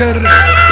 mujer.